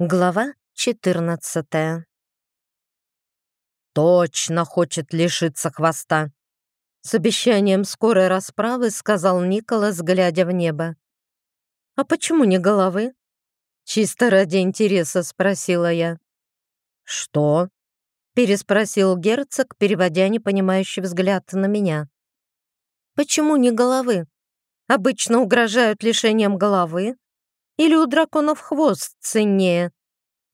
Глава 14 «Точно хочет лишиться хвоста!» С обещанием скорой расправы сказал Николас, глядя в небо. «А почему не головы?» Чисто ради интереса спросила я. «Что?» переспросил герцог, переводя непонимающий взгляд на меня. «Почему не головы? Обычно угрожают лишением головы, или у драконов хвост ценнее?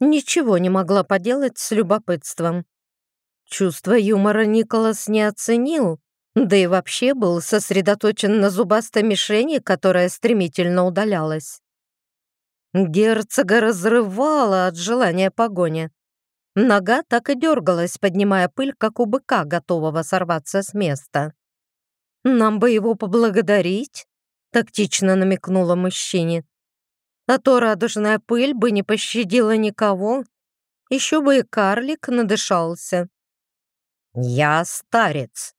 Ничего не могла поделать с любопытством. Чувство юмора Николас не оценил, да и вообще был сосредоточен на зубастой мишени, которая стремительно удалялась. Герцога разрывало от желания погони. Нога так и дергалась, поднимая пыль, как у быка, готового сорваться с места. «Нам бы его поблагодарить», — тактично намекнула мужчине а то радужная пыль бы не пощадила никого. Еще бы и карлик надышался. «Я старец».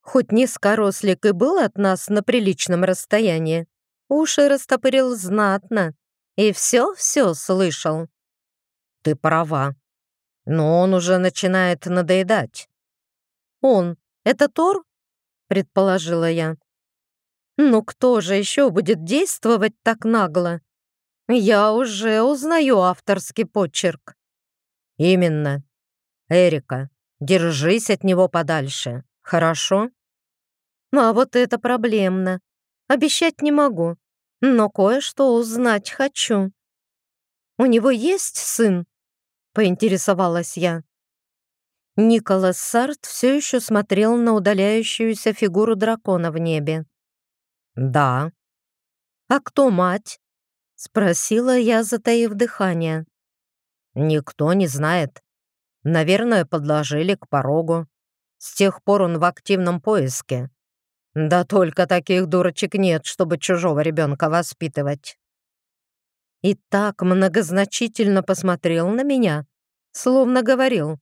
Хоть низкорослик и был от нас на приличном расстоянии, уши растопырил знатно и все-все слышал. «Ты права, но он уже начинает надоедать». «Он? Это Тор?» — предположила я. «Ну кто же еще будет действовать так нагло?» Я уже узнаю авторский почерк. Именно. Эрика, держись от него подальше, хорошо? Ну, а вот это проблемно. Обещать не могу, но кое-что узнать хочу. У него есть сын? Поинтересовалась я. Николас Сарт все еще смотрел на удаляющуюся фигуру дракона в небе. «Да». «А кто мать?» Спросила я, затаив дыхание. Никто не знает. Наверное, подложили к порогу. С тех пор он в активном поиске. Да только таких дурочек нет, чтобы чужого ребенка воспитывать. И так многозначительно посмотрел на меня, словно говорил.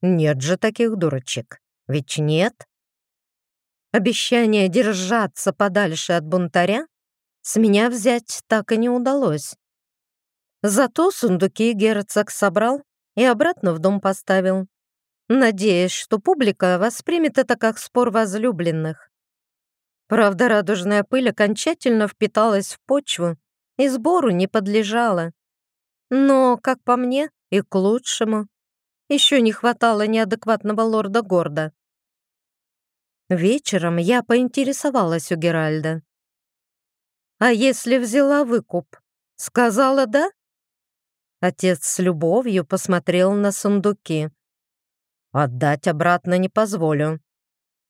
Нет же таких дурочек, ведь нет. Обещание держаться подальше от бунтаря с меня взять так и не удалось. Зато сундуки герцог собрал и обратно в дом поставил, надеясь, что публика воспримет это как спор возлюбленных. Правда, радужная пыль окончательно впиталась в почву и сбору не подлежала. Но, как по мне, и к лучшему. Еще не хватало неадекватного лорда Горда. Вечером я поинтересовалась у Геральда. А если взяла выкуп? Сказала «да»?» Отец с любовью посмотрел на сундуки. «Отдать обратно не позволю.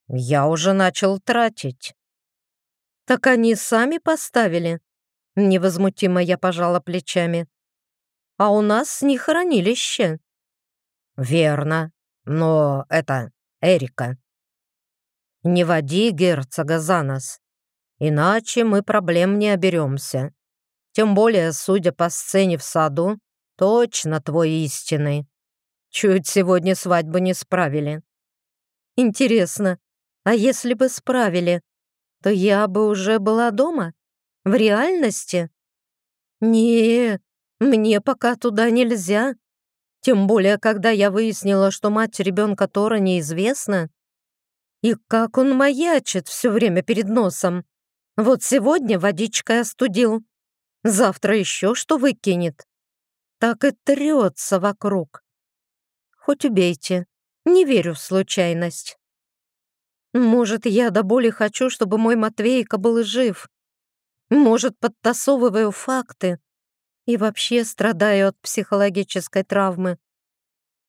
Я уже начал тратить». «Так они сами поставили?» Невозмутимо я пожала плечами. «А у нас не хранилище». «Верно. Но это Эрика. Не води герцога за нос. Иначе мы проблем не оберемся. Тем более, судя по сцене в саду, точно твой истинный. Чуть сегодня свадьбу не справили. Интересно, а если бы справили, то я бы уже была дома? В реальности? Не, мне пока туда нельзя. Тем более, когда я выяснила, что мать ребенка Тора неизвестна. И как он маячит все время перед носом. Вот сегодня водичкой остудил, завтра еще что выкинет. Так и трется вокруг. Хоть убейте, не верю в случайность. Может, я до боли хочу, чтобы мой Матвейка был жив. Может, подтасовываю факты и вообще страдаю от психологической травмы.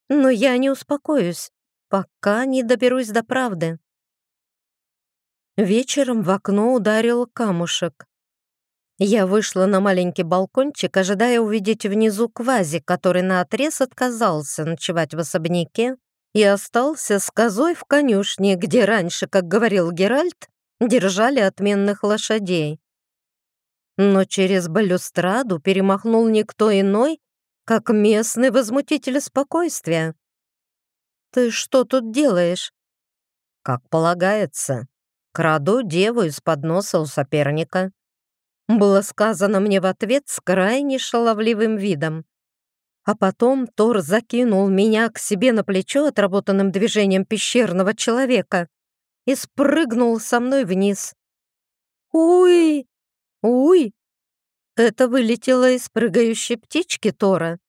Но я не успокоюсь, пока не доберусь до правды. Вечером в окно ударил камушек. Я вышла на маленький балкончик, ожидая увидеть внизу квази, который наотрез отказался ночевать в особняке и остался с козой в конюшне, где раньше, как говорил Геральт, держали отменных лошадей. Но через балюстраду перемахнул никто иной, как местный возмутитель спокойствия. «Ты что тут делаешь?» «Как полагается», Краду деву из-под носа у соперника. Было сказано мне в ответ с крайне шаловливым видом. А потом Тор закинул меня к себе на плечо отработанным движением пещерного человека и спрыгнул со мной вниз. «Уй! Уй!» Это вылетело из прыгающей птички Тора.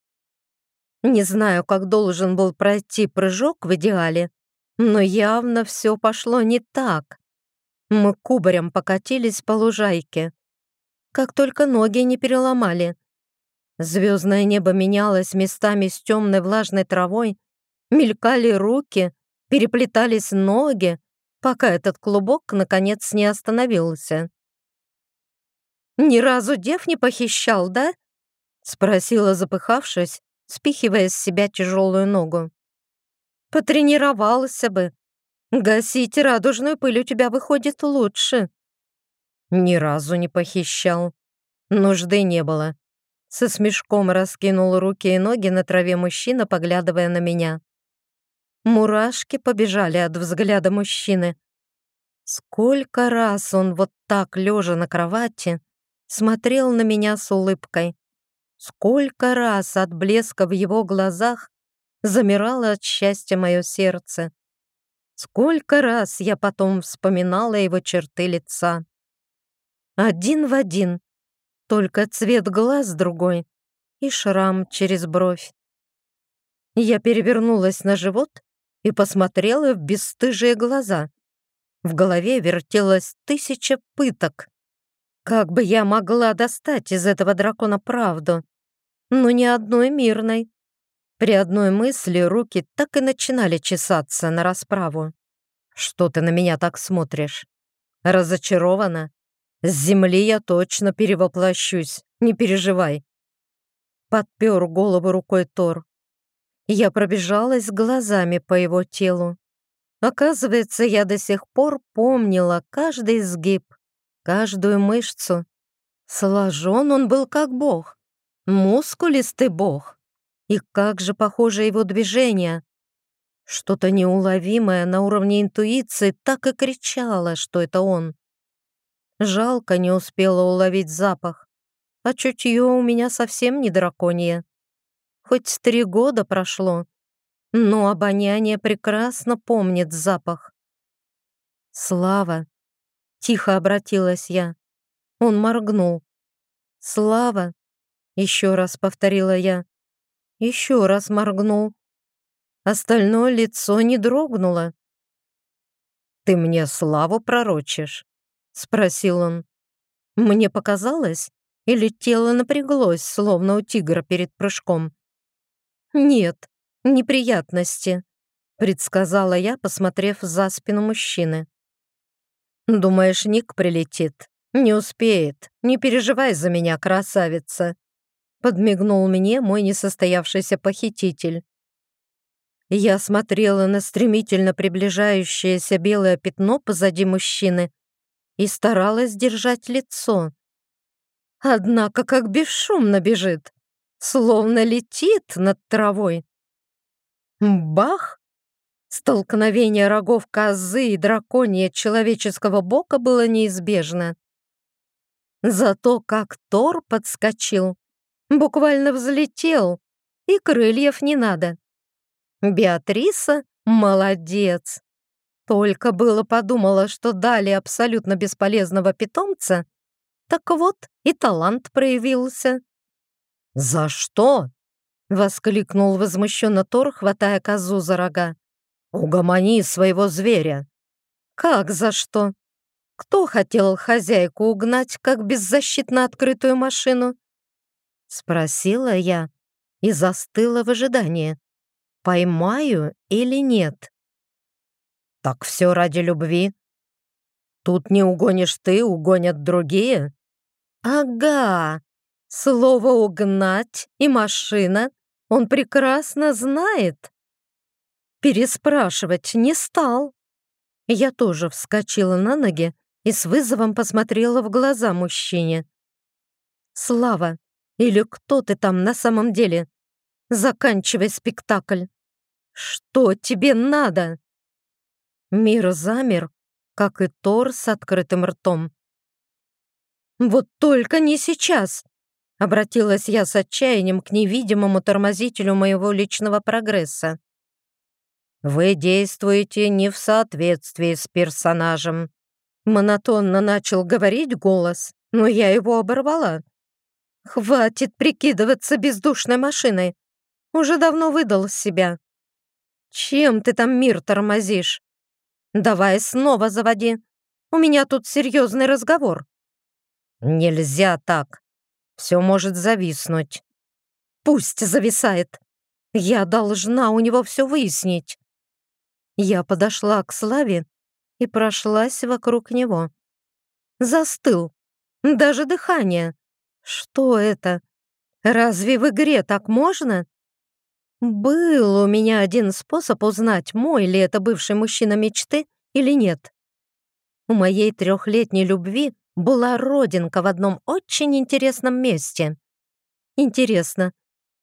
Не знаю, как должен был пройти прыжок в идеале, но явно все пошло не так. Мы кубарем покатились по лужайке. Как только ноги не переломали. Звездное небо менялось местами с темной влажной травой, мелькали руки, переплетались ноги, пока этот клубок, наконец, не остановился. «Ни разу дев не похищал, да?» — спросила, запыхавшись, спихивая с себя тяжелую ногу. «Потренировался бы. Гасить радужную пыль у тебя выходит лучше». «Ни разу не похищал. Нужды не было». Со смешком раскинул руки и ноги на траве мужчина, поглядывая на меня. Мурашки побежали от взгляда мужчины. Сколько раз он вот так, лежа на кровати, смотрел на меня с улыбкой. Сколько раз от блеска в его глазах замирало от счастья мое сердце. Сколько раз я потом вспоминала его черты лица. Один в один, только цвет глаз другой и шрам через бровь. Я перевернулась на живот и посмотрела в бесстыжие глаза. В голове вертелось тысяча пыток. Как бы я могла достать из этого дракона правду? Но ни одной мирной. При одной мысли руки так и начинали чесаться на расправу. «Что ты на меня так смотришь? Разочарована? С земли я точно перевоплощусь, не переживай». Подпер голову рукой Тор. Я пробежалась глазами по его телу. Оказывается, я до сих пор помнила каждый изгиб, каждую мышцу. Сложен он был как бог, мускулистый бог. И как же похоже его движение. Что-то неуловимое на уровне интуиции так и кричало, что это он. Жалко не успела уловить запах, а чутье у меня совсем не драконье. Хоть три года прошло, но обоняние прекрасно помнит запах. Слава, Тихо обратилась я. Он моргнул. «Слава!» Еще раз повторила я. Еще раз моргнул. Остальное лицо не дрогнуло. «Ты мне славу пророчишь?» Спросил он. Мне показалось, или тело напряглось, словно у тигра перед прыжком. «Нет, неприятности», — предсказала я, посмотрев за спину мужчины. «Думаешь, Ник прилетит? Не успеет. Не переживай за меня, красавица!» Подмигнул мне мой несостоявшийся похититель. Я смотрела на стремительно приближающееся белое пятно позади мужчины и старалась держать лицо. Однако как бесшумно бежит, словно летит над травой. Бах! Столкновение рогов козы и драконья человеческого бока было неизбежно. Зато как Тор подскочил, буквально взлетел, и крыльев не надо. Беатриса молодец. Только было подумала, что дали абсолютно бесполезного питомца, так вот и талант проявился. «За что?» — воскликнул возмущенно Тор, хватая козу за рога. «Угомони своего зверя!» «Как за что? Кто хотел хозяйку угнать, как беззащитно открытую машину?» Спросила я и застыла в ожидании. Поймаю или нет? «Так все ради любви. Тут не угонишь ты, угонят другие». «Ага, слово «угнать» и «машина» он прекрасно знает переспрашивать не стал. Я тоже вскочила на ноги и с вызовом посмотрела в глаза мужчине. «Слава, или кто ты там на самом деле? Заканчивай спектакль. Что тебе надо?» Мир замер, как и Тор с открытым ртом. «Вот только не сейчас!» Обратилась я с отчаянием к невидимому тормозителю моего личного прогресса. «Вы действуете не в соответствии с персонажем», монотонно начал говорить голос, но я его оборвала. «Хватит прикидываться бездушной машиной. Уже давно выдал себя. Чем ты там мир тормозишь? Давай снова заводи. У меня тут серьезный разговор». «Нельзя так. Все может зависнуть». «Пусть зависает. Я должна у него все выяснить». Я подошла к Славе и прошлась вокруг него. Застыл. Даже дыхание. Что это? Разве в игре так можно? Был у меня один способ узнать, мой ли это бывший мужчина мечты или нет. У моей трехлетней любви была родинка в одном очень интересном месте. Интересно,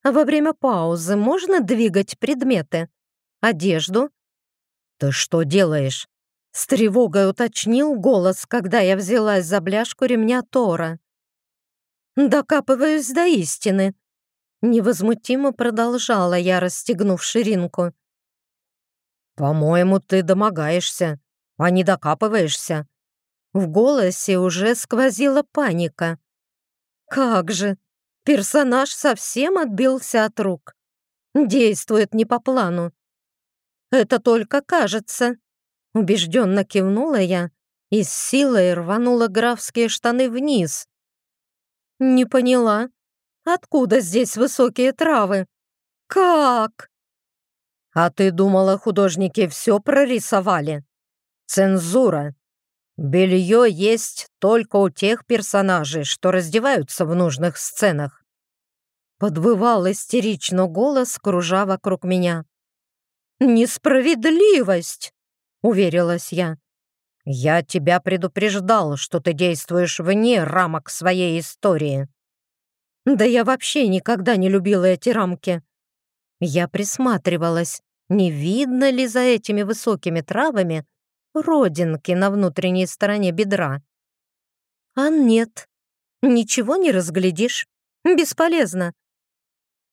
а во время паузы можно двигать предметы? Одежду? «Ты что делаешь?» С тревогой уточнил голос, когда я взялась за бляшку ремня Тора. «Докапываюсь до истины», — невозмутимо продолжала я, расстегнув ширинку. «По-моему, ты домогаешься, а не докапываешься». В голосе уже сквозила паника. «Как же! Персонаж совсем отбился от рук. Действует не по плану. Это только кажется». Убежденно кивнула я и с силой рванула графские штаны вниз. «Не поняла, откуда здесь высокие травы? Как?» «А ты думала, художники все прорисовали? Цензура. Белье есть только у тех персонажей, что раздеваются в нужных сценах». Подвывал истерично голос, кружа вокруг меня. «Несправедливость!» — уверилась я. «Я тебя предупреждал, что ты действуешь вне рамок своей истории». «Да я вообще никогда не любила эти рамки». Я присматривалась, не видно ли за этими высокими травами родинки на внутренней стороне бедра. А нет, ничего не разглядишь. Бесполезно.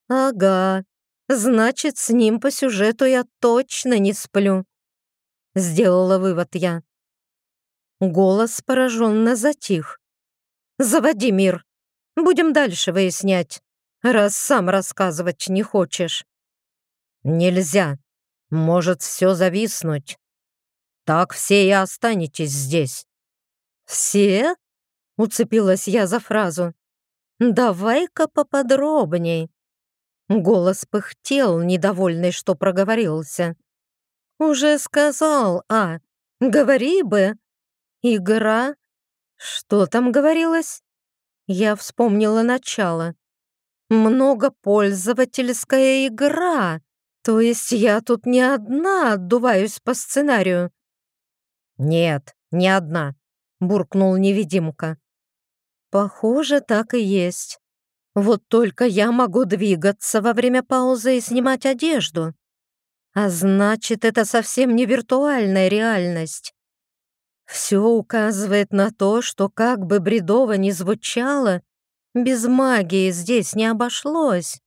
Ага, значит, с ним по сюжету я точно не сплю. Сделала вывод я. Голос пораженно затих. «Заводи мир. Будем дальше выяснять, раз сам рассказывать не хочешь». «Нельзя. Может все зависнуть. Так все и останетесь здесь». «Все?» — уцепилась я за фразу. «Давай-ка поподробней». Голос пыхтел, недовольный, что проговорился. «Уже сказал, а, говори бы». «Игра? Что там говорилось?» Я вспомнила начало. «Многопользовательская игра. То есть я тут не одна отдуваюсь по сценарию?» «Нет, не одна», — буркнул невидимка. «Похоже, так и есть. Вот только я могу двигаться во время паузы и снимать одежду. А значит, это совсем не виртуальная реальность. Все указывает на то, что как бы бредово ни звучало, без магии здесь не обошлось.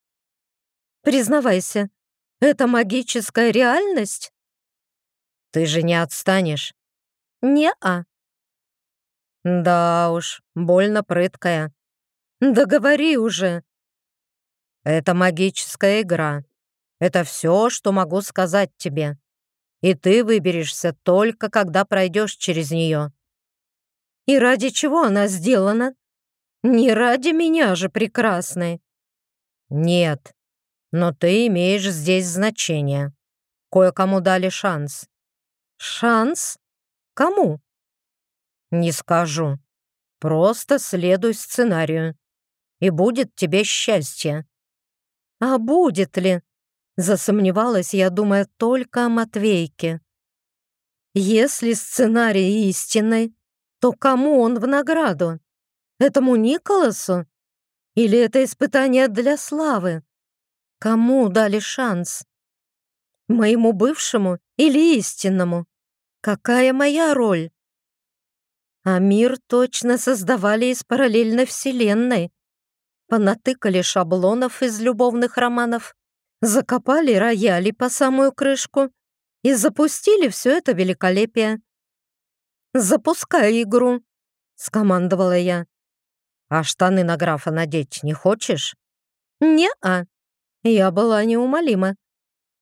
Признавайся, это магическая реальность? Ты же не отстанешь? Не-а. Да уж, больно прыткая. Да говори уже. Это магическая игра. Это все, что могу сказать тебе. И ты выберешься только, когда пройдешь через нее». «И ради чего она сделана? Не ради меня же прекрасной». «Нет, но ты имеешь здесь значение. Кое-кому дали шанс». «Шанс? Кому?» «Не скажу. Просто следуй сценарию, и будет тебе счастье». «А будет ли?» Засомневалась я, думая только о Матвейке. Если сценарий истинный, то кому он в награду? Этому Николасу? Или это испытание для славы? Кому дали шанс? Моему бывшему или истинному? Какая моя роль? А мир точно создавали из параллельной вселенной. понатыкали шаблонов из любовных романов, закопали рояли по самую крышку и запустили все это великолепие. «Запускай игру», — скомандовала я. «А штаны на графа надеть не хочешь?» «Не-а». Я была неумолима.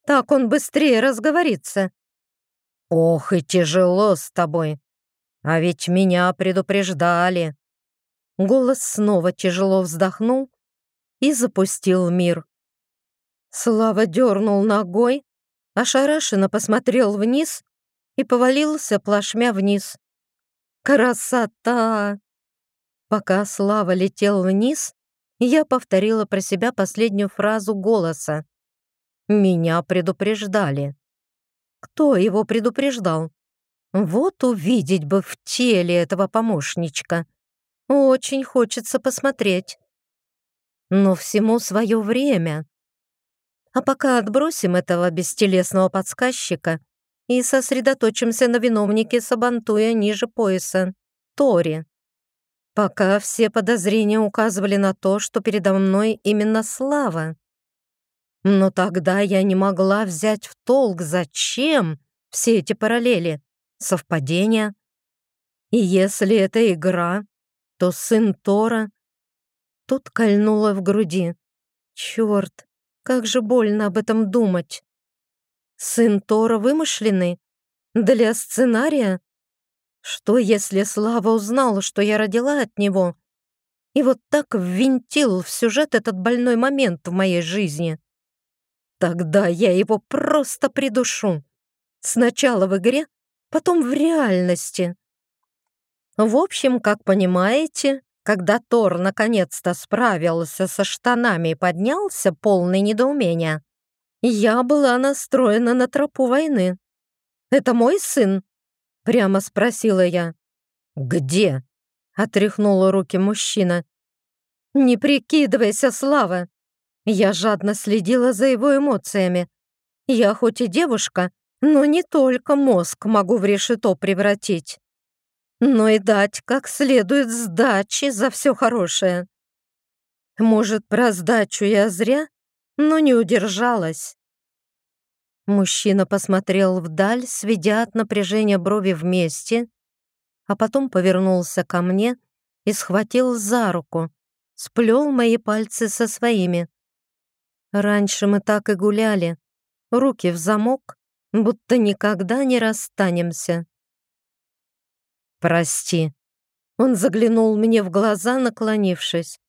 Так он быстрее разговорится. «Ох, и тяжело с тобой. А ведь меня предупреждали». Голос снова тяжело вздохнул и запустил мир. Слава дернул ногой, ошарашенно посмотрел вниз и повалился плашмя вниз. Красота! Пока Слава летел вниз, я повторила про себя последнюю фразу голоса. Меня предупреждали. Кто его предупреждал? Вот увидеть бы в теле этого помощничка. Очень хочется посмотреть. Но всему свое время. А пока отбросим этого бестелесного подсказчика и сосредоточимся на виновнике Сабантуя ниже пояса, Тори. Пока все подозрения указывали на то, что передо мной именно Слава. Но тогда я не могла взять в толк, зачем все эти параллели, совпадения. И если это игра, то сын Тора... Тут кольнуло в груди. Черт, как же больно об этом думать. Сын Тора вымышленный? Для сценария? Что, если Слава узнал, что я родила от него? И вот так ввинтил в сюжет этот больной момент в моей жизни. Тогда я его просто придушу. Сначала в игре, потом в реальности. В общем, как понимаете, когда Тор наконец-то справился со штанами и поднялся, полный недоумения, я была настроена на тропу войны. «Это мой сын?» — прямо спросила я. «Где?» — отряхнула руки мужчина. «Не прикидывайся, Слава!» Я жадно следила за его эмоциями. Я хоть и девушка, но не только мозг могу в решето превратить но и дать как следует сдачи за все хорошее. Может, про сдачу я зря, но не удержалась. Мужчина посмотрел вдаль, сведя от напряжения брови вместе, а потом повернулся ко мне и схватил за руку, сплел мои пальцы со своими. Раньше мы так и гуляли, руки в замок, будто никогда не расстанемся. «Прости». Он заглянул мне в глаза, наклонившись.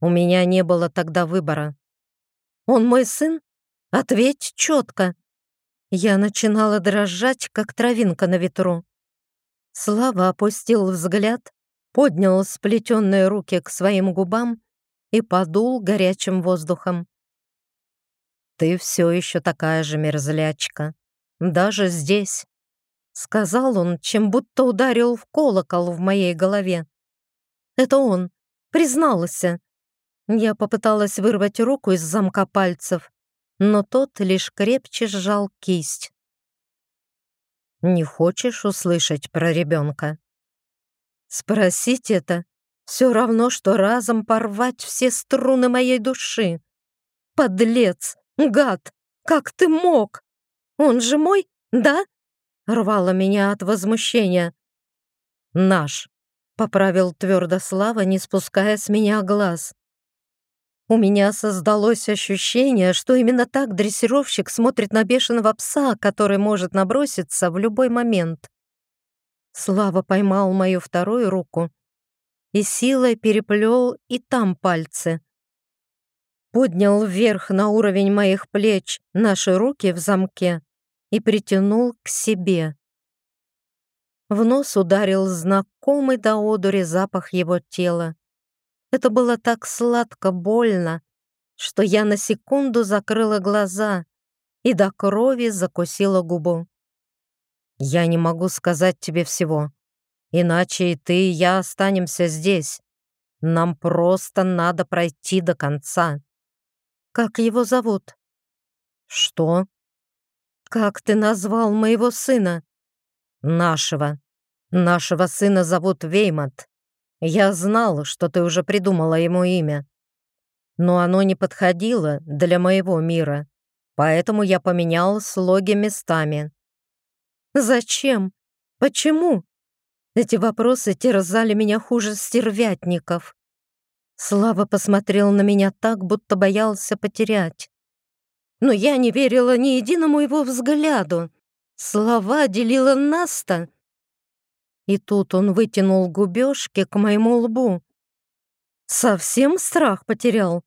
У меня не было тогда выбора. «Он мой сын? Ответь четко!» Я начинала дрожать, как травинка на ветру. Слава опустил взгляд, поднял сплетенные руки к своим губам и подул горячим воздухом. «Ты все еще такая же мерзлячка, даже здесь». Сказал он, чем будто ударил в колокол в моей голове. Это он, признался. Я попыталась вырвать руку из замка пальцев, но тот лишь крепче сжал кисть. «Не хочешь услышать про ребенка?» Спросить это все равно, что разом порвать все струны моей души. Подлец, гад, как ты мог? Он же мой, да? Рвало меня от возмущения. «Наш», — поправил твердо Слава, не спуская с меня глаз. У меня создалось ощущение, что именно так дрессировщик смотрит на бешеного пса, который может наброситься в любой момент. Слава поймал мою вторую руку и силой переплел и там пальцы. Поднял вверх на уровень моих плеч наши руки в замке и притянул к себе. В нос ударил знакомый до одури запах его тела. Это было так сладко больно, что я на секунду закрыла глаза и до крови закусила губу. «Я не могу сказать тебе всего, иначе и ты, и я останемся здесь. Нам просто надо пройти до конца». «Как его зовут?» «Что?» «Как ты назвал моего сына?» «Нашего. Нашего сына зовут Веймат. Я знал, что ты уже придумала ему имя. но оно не подходило для моего мира, поэтому я поменял слоги местами. «Зачем? Почему?» Эти вопросы терзали меня хуже стервятников. Слава посмотрел на меня так, будто боялся потерять. Но я не верила ни единому его взгляду. Слова делила Наста. И тут он вытянул губежки к моему лбу. Совсем страх потерял.